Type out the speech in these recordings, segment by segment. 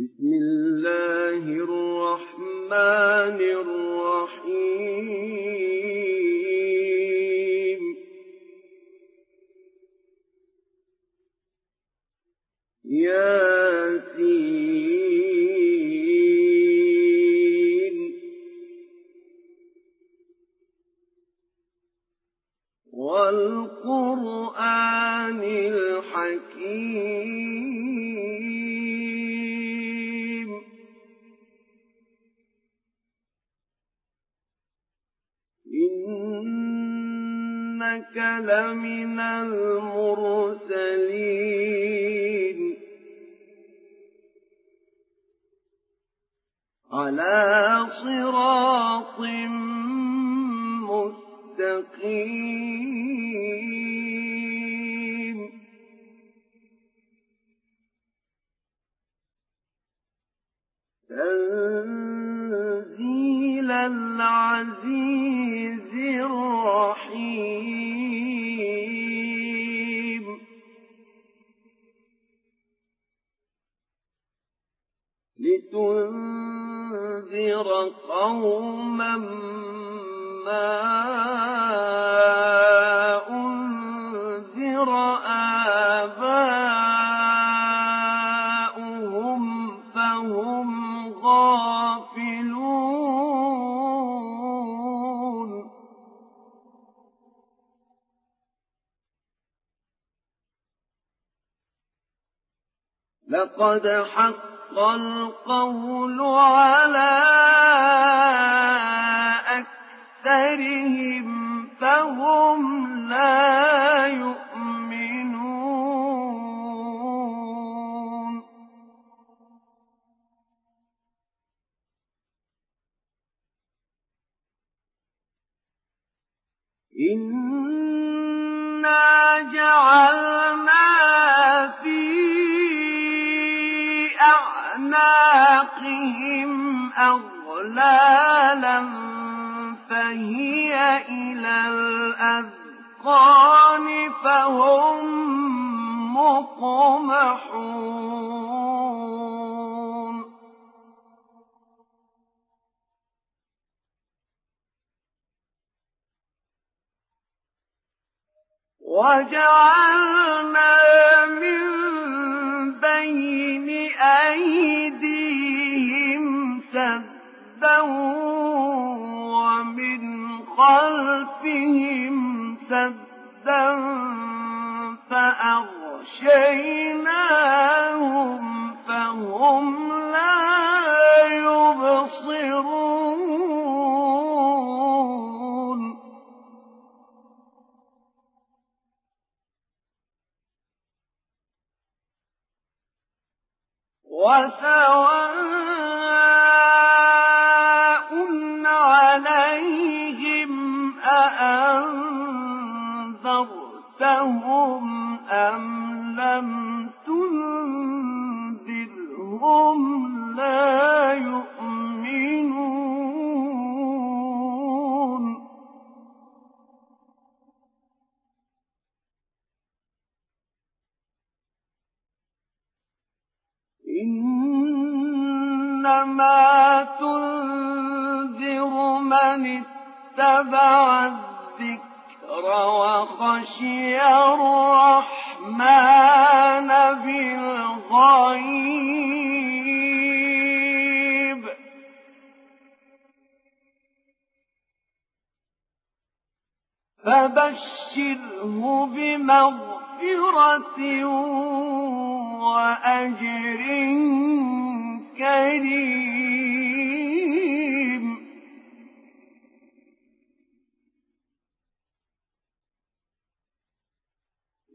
بسم الله الرحمن الرحيم. ياسين. والقرآن الحكيم. لمن المرسلين. على صراط مستقيم. تنزيل العزيز الرحيم. لتنذر قوما ما لقد حق القول على أكثرهم فهم لا يؤمنون إنا جعلنا أعناقهم أغلالا فهي إلى الأذقان فهم مقمحون وجعلنا من ومن خلفهم سدا فأغشيناهم فهم لا يبصرون. وسواء أأنذرتهم أم لم تنذرهم لا يؤمنون؟ إنما تنذر من اتبع الذكر وخشي الرحمن بالغيب. فبشره بمغفرة وأجر كريم.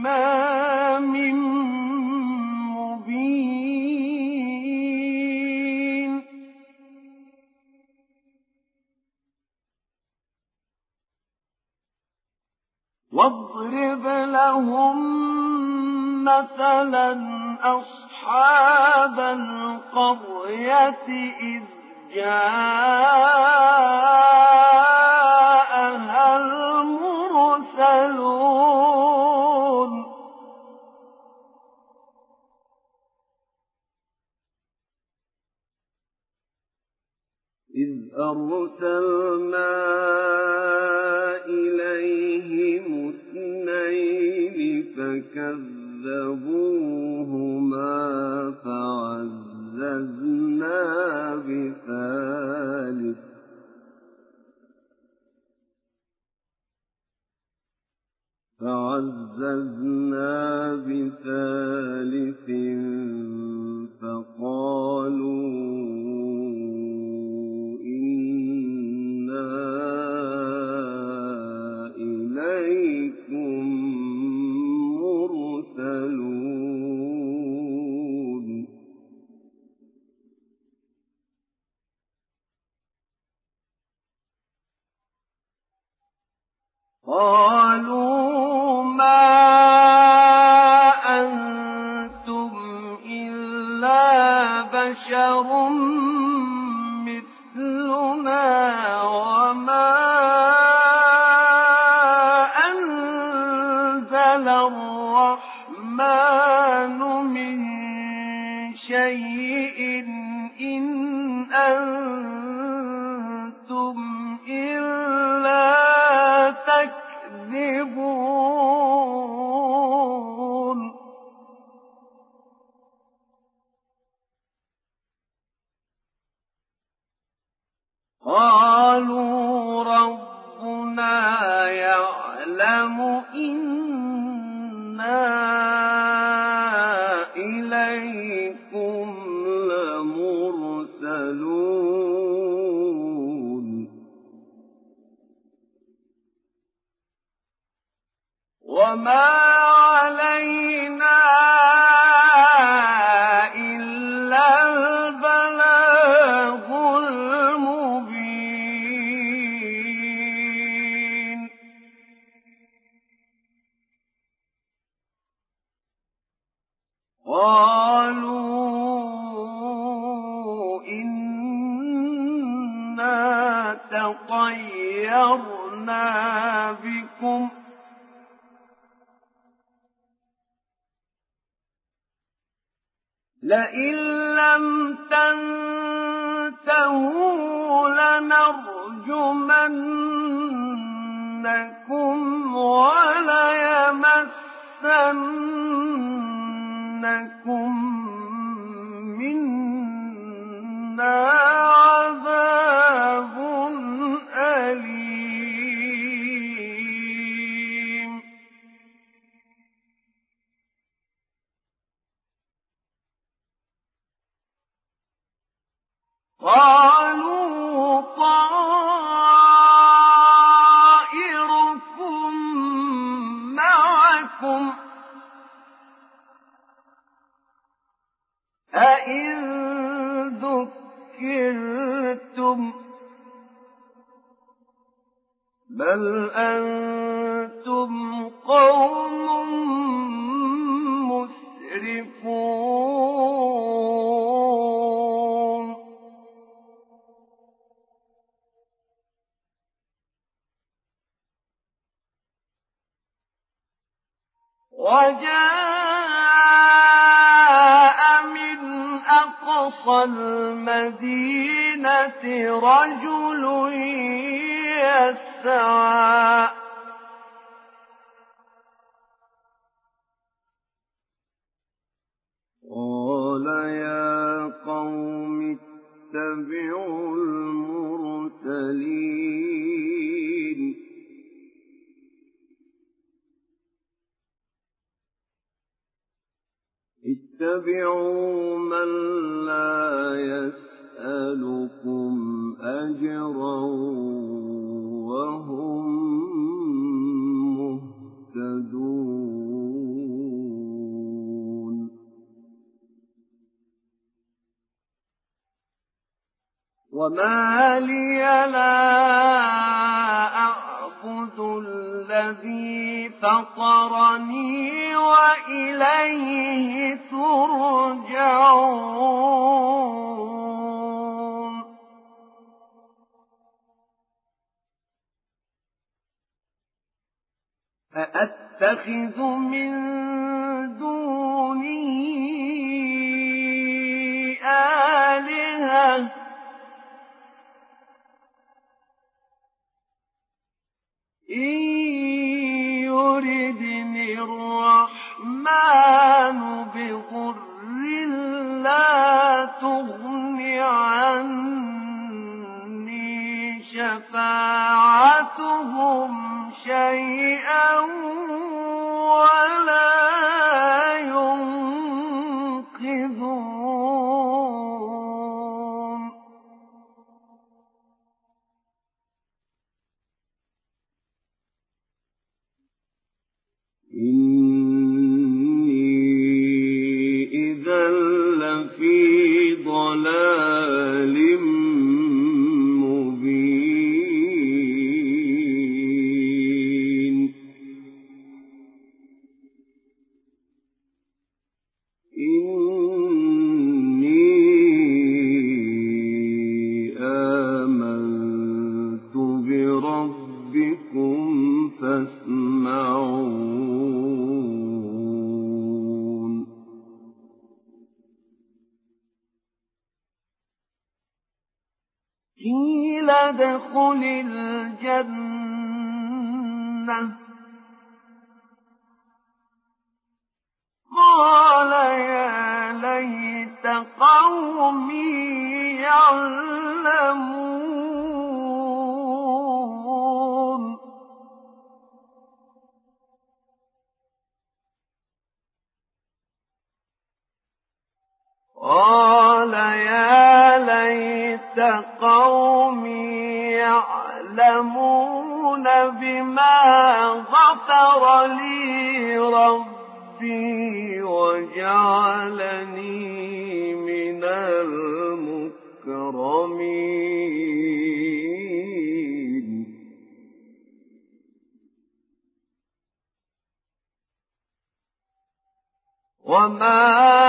إمام مبين واضرب لهم مثلا أصحاب القرية إذ جاءوا أرسلنا إليهم اثنين فكذبوهما فعززنا بثالث فعززنا بثالث فقالوا قالوا ذكرتم بل أنتم قوم مسرفون. وجاء أقصى المدينة رجل يسعى. قال يا قوم اتبعوا المرسلين. اتبعوا من لا يسألكم أجرا وهم مهتدون. وما لي لا الذي فطرني وإليه ترجعون. أأتخذ من دونه آلهة إن يردني الرحمن بضر لا تغن عني شفاعتهم شيئا ولا لفي وما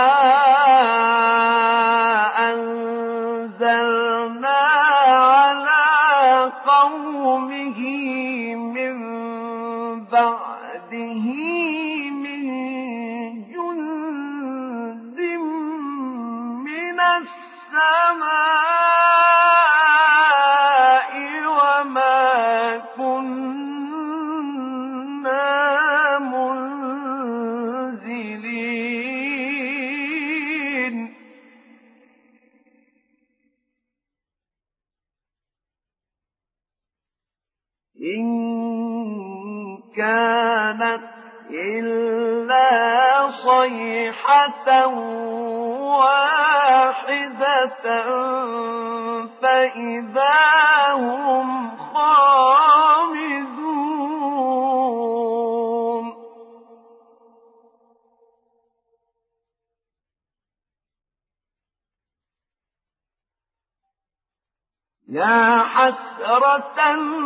حسرة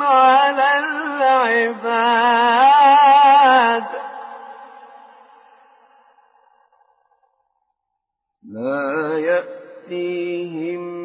على العباد لا يأتيهم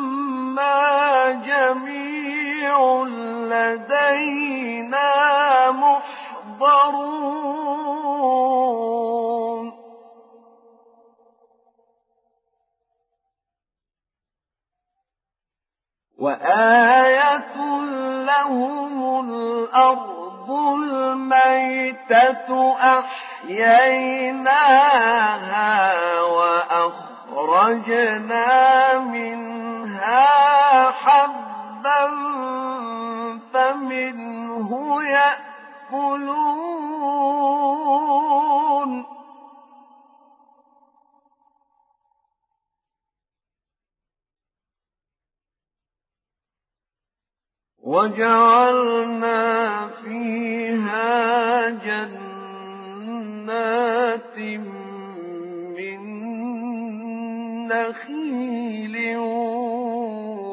لما جميع لدينا محضرون. وآية لهم الأرض الميتة أحييناها وأخرجنا منها حبا فمنه يأكلون. وجعلنا فيها جنات من نخيل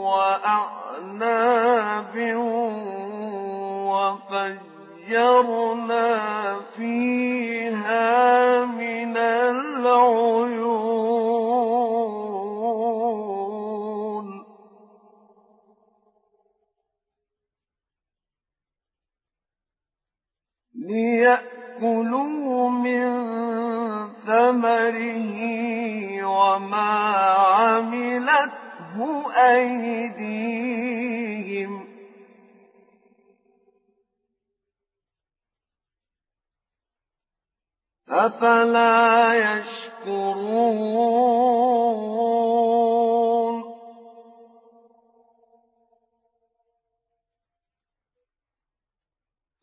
وأعناب وفجرنا فيها من العيون. ليأكلوا من ثمره وما عملته أيديهم. أفلا يشكرون؟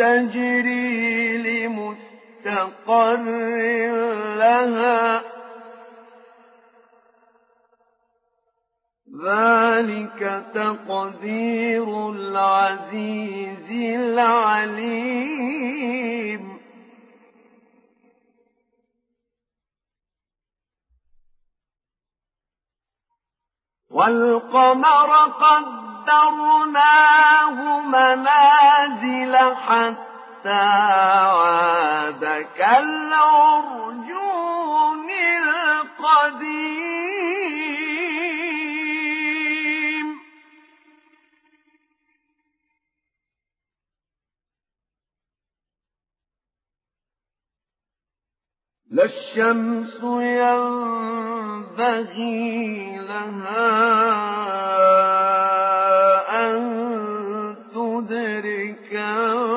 تجري لمستقر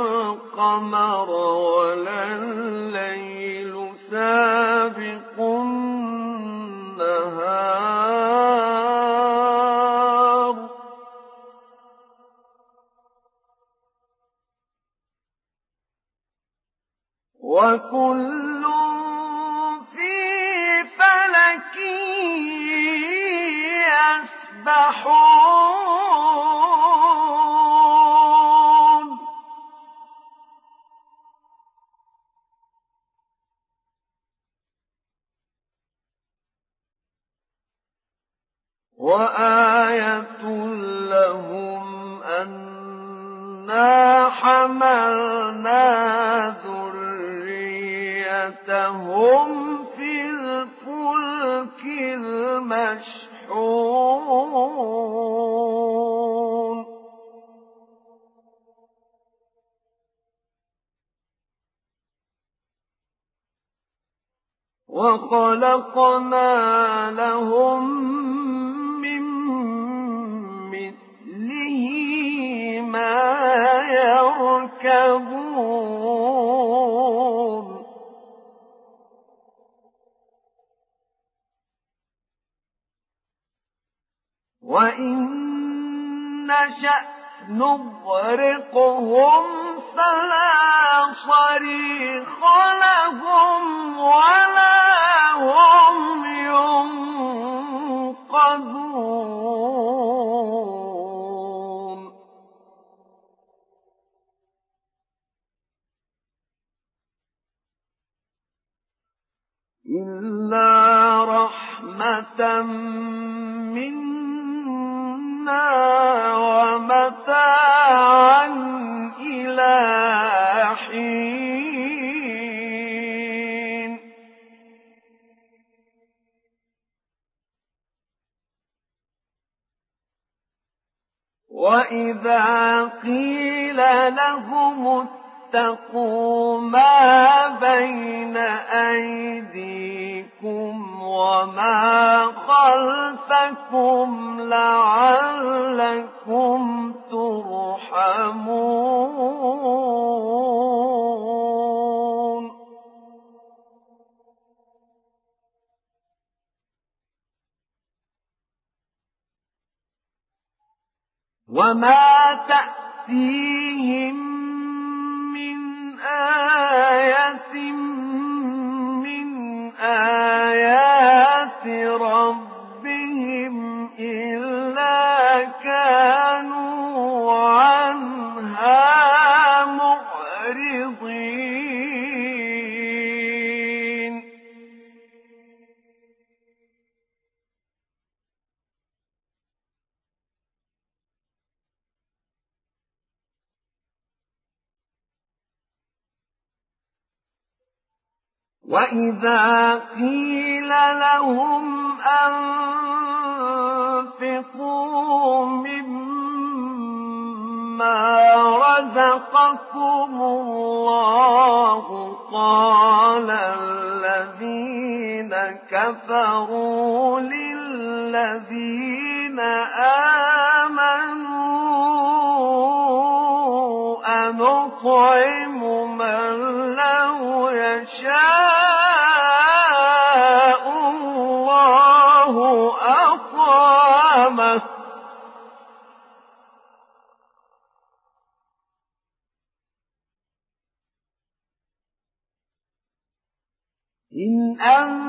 القمر ولا الليل سابق النهار. وكل وآية لهم أنا حملنا ذريتهم في الفلك المشحون. وخلقنا لهم ما يركبون. وإن نشأ نغرقهم فلا صريخ لهم ولا هم ينقذون. إلا رحمة منا ومتاعا إلى حين. وإذا قيل لهم اتقوا ما بين أيديكم وما خلفكم لعلكم ترحمون وما تأتيهم آية من آيات وإذا قيل لهم أنفقوا مما رزقكم الله قال الذين كفروا للذين آمنوا أنطعم من إن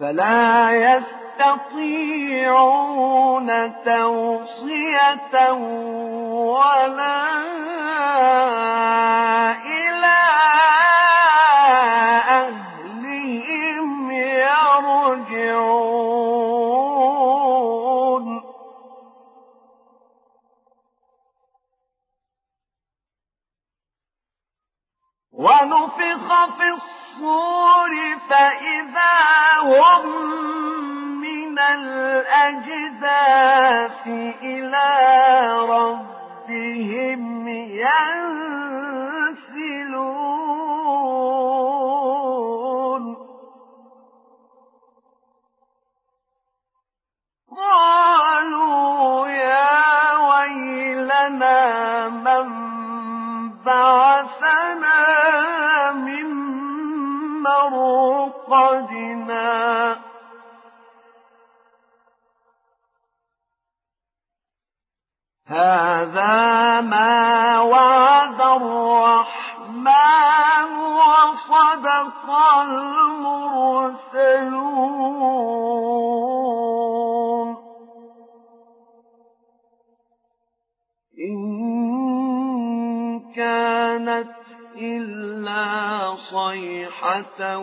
فلا يستطيعون توصية ولا إلى أهلهم يرجعون. ونفخ في الصور فإذا هم من الأجداث إلى ربهم ينسلون الرحمن وصدق المرسلون. إن كانت إلا صيحة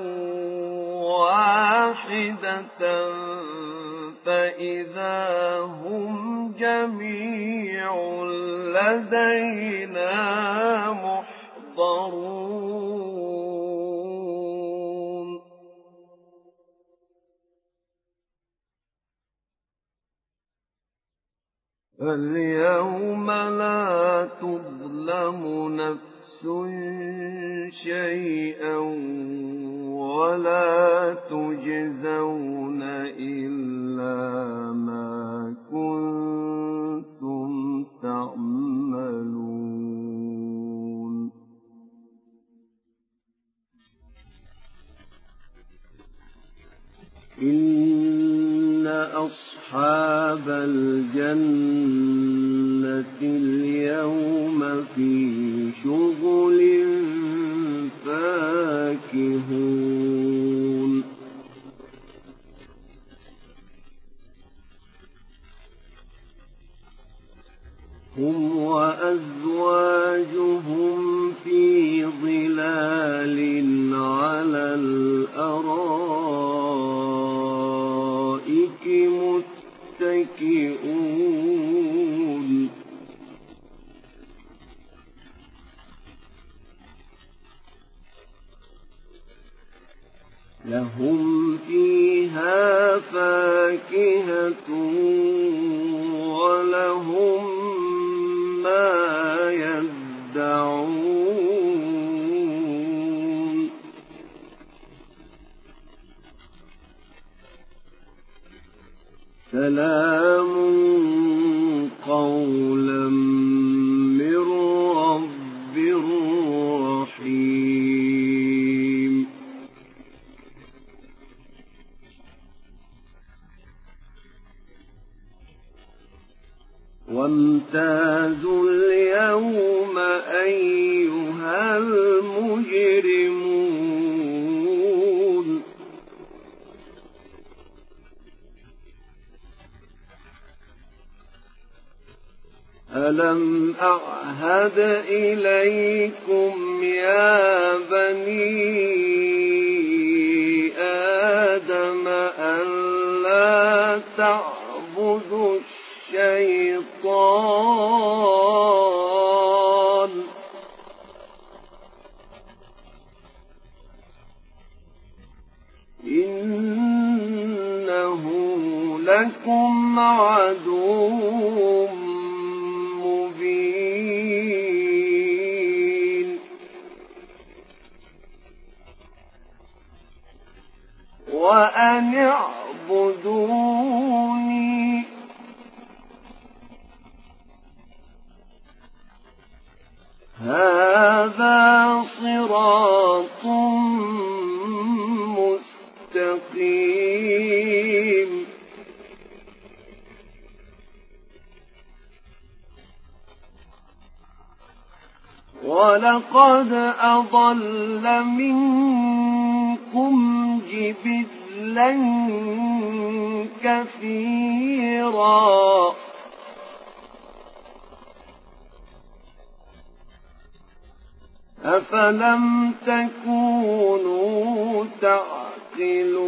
المجرمون ألم أعهد إليكم يا بني عدو مبين. وأن اعبدوني هذا صراط مستقيم. ولقد أضل منكم جبلا كثيرا. أفلم تكونوا تعقلون؟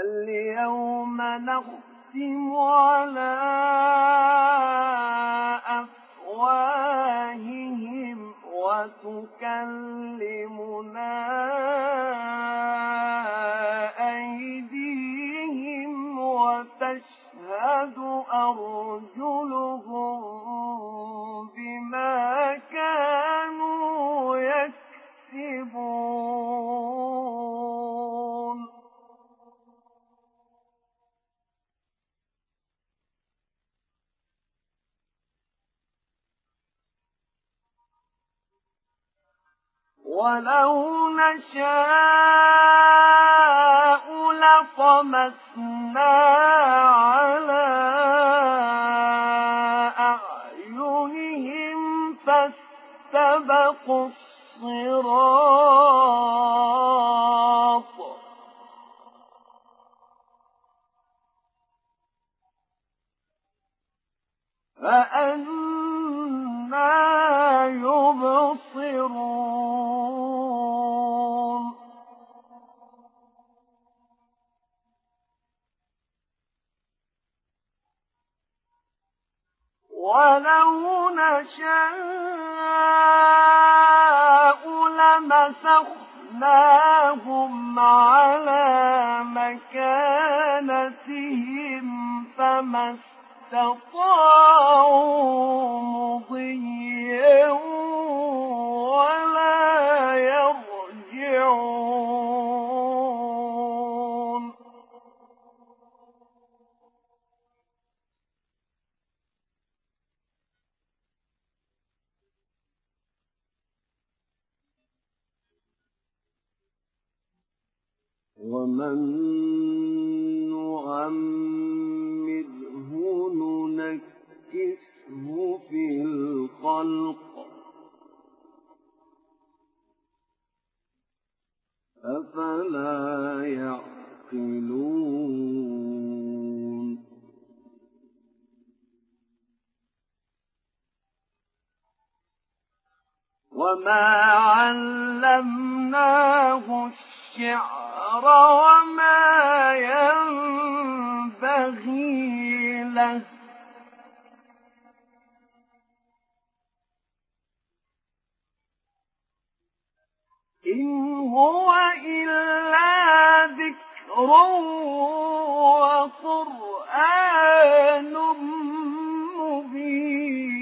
اليوم نختم على أفواههم وتكلمنا أرجلهم بما كانوا يكسبون. ولو نشاء لطمسنا على أعينهم فاستبقوا الصراط. فأنا يبصرون. ولو نشاء لمسخناهم على مكانتهم فما استطاعوا ومن نعمره ننكسه في الخلق أفلا يعقلون وما علمناه الشعر وما ينبغي له. إن هو إلا ذكر وقرآن مبين.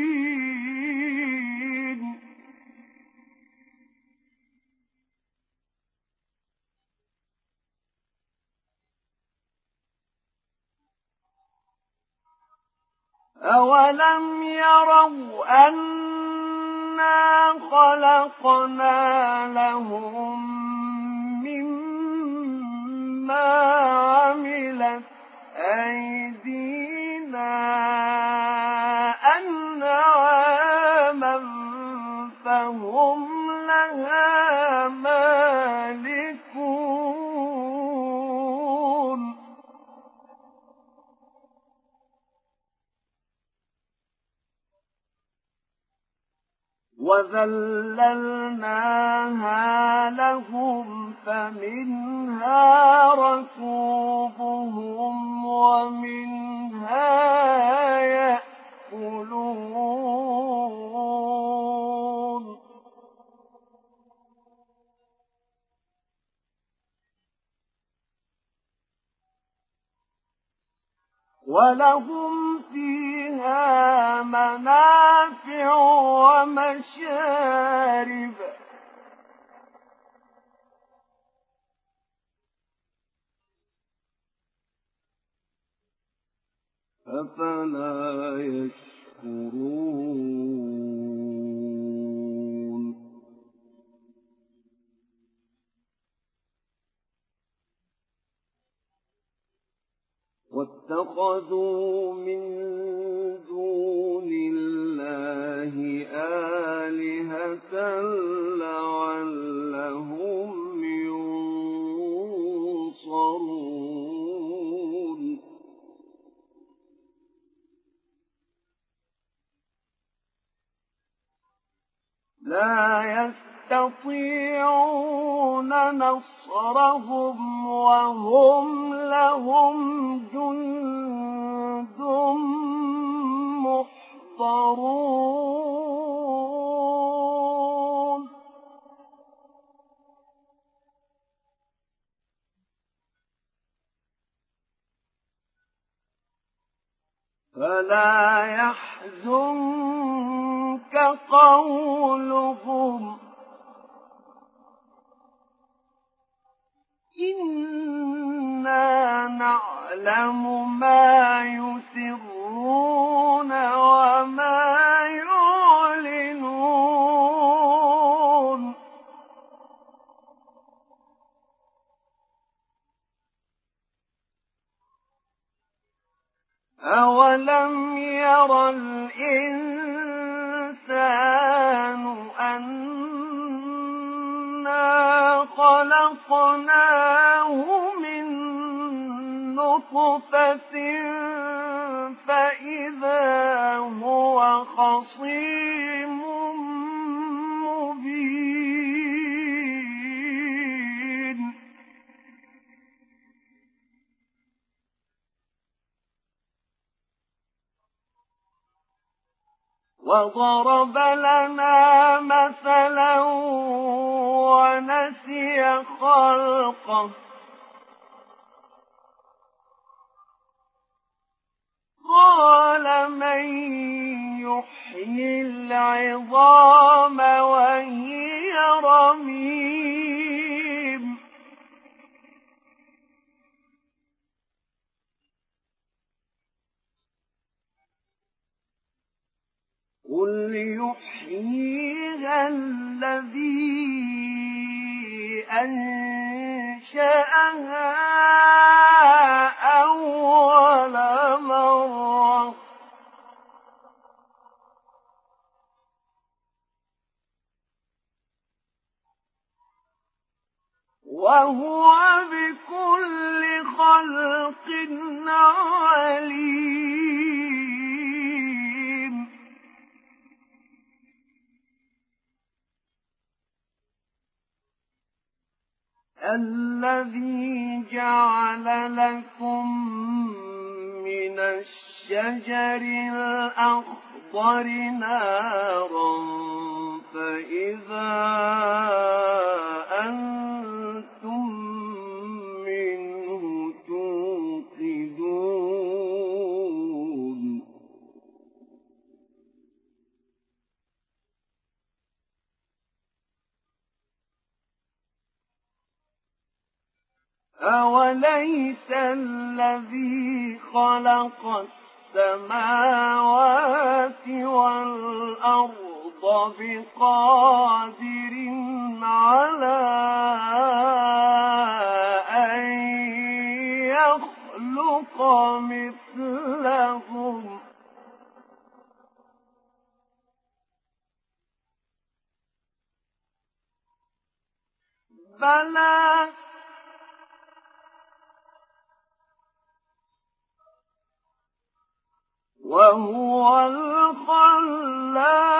أولم يروا أنا خلقنا لهم مما عملت أيدينا أنعاما فهم لها مالكون وذللناها لهم فمنها ركوبهم ومنها يأكلون. ولهم فيها منافع ومشارب. أفلا يشكرون؟ واتخذوا من دون الله آلهة لعلهم ينصرون. لا يستطيعون نصرهم وهم لهم جند محضرون. فلا يحزنك قولهم. إنا نعلم ما يسرون وما يعلنون. أولم ير الإنسان أنا خلقناه نطفة فإذا هو خصيم وضرب لنا مثلا ونسي خلقه قال من يحيي العظام وهي رميم. قل يحييها الذي أنشأها أول مرة. وهو بكل خلق عليم. جعل لكم من الشجر الأخضر نارا فإذا أنتم أوليس الذي خلق السماوات والأرض بقادر على أن يخلق مثلهم بلى وهو الخلاق.